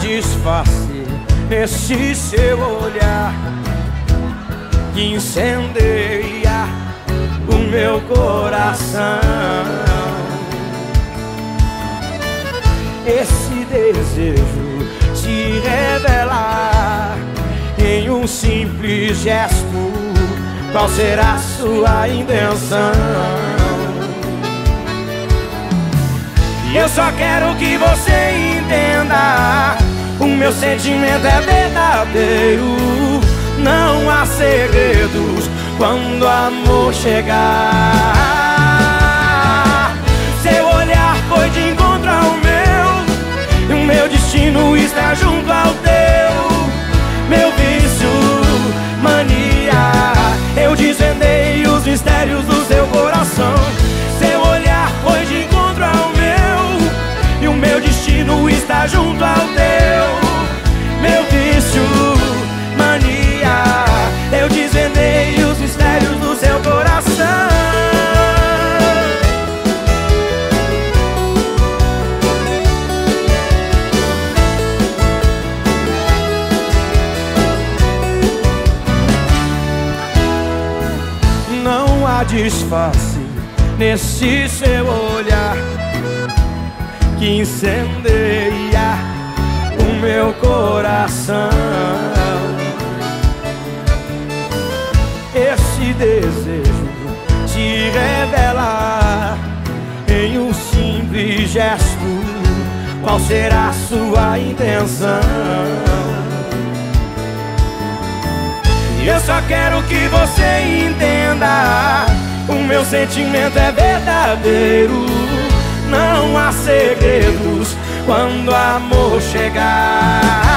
disfarce nesse seu olhar que incendeia o meu coração. Esse desejo se revelar em um simples gesto. Qual será sua intenção? E eu só quero que você entenda. O meu sentimento é verdadeiro. Não há segredos quando o amor chegar. Seu olhar foi de encontro ao meu. E o meu destino está junto ao teu há disfarce nesse seu olhar que incendeia o meu coração. Esse desejo se revela em um simples gesto. Qual será sua intenção? Eu só quero que você entenda: o meu sentimento é verdadeiro. Não há segredos quando amor chegar.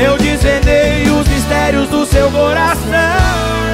Eu desvendei os mistérios do seu coração.